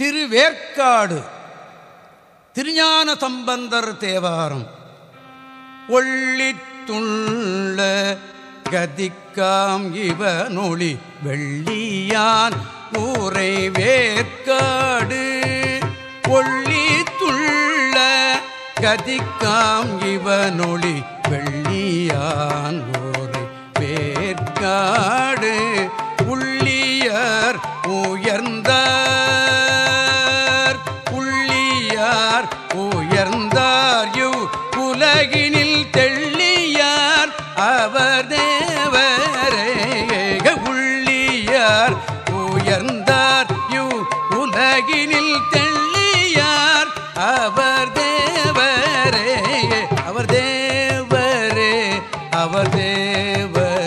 திருவேற்காடு. திருஞான சம்பந்தர் தேவாரம். ஒள்ளித்துள்ள கதிக்காம் இவனொளி வெள்ளியான் ஊரை வேற்காடு. ஒள்ளித்துள்ள கதிக்காம் இவனொளி வெள்ளியான் ஊரை வேற்காடு. உள்ளியர் உயர்ந்தார் உயர்ந்தார் யுவ் உலகினில் தெள்ளியார். அவர் தேவரே உள்ளியார். உயர்ந்தார் யு உலகினில் தெள்ளியார். அவர் தேவரே அவர் தேவரே அவர் தேவரே.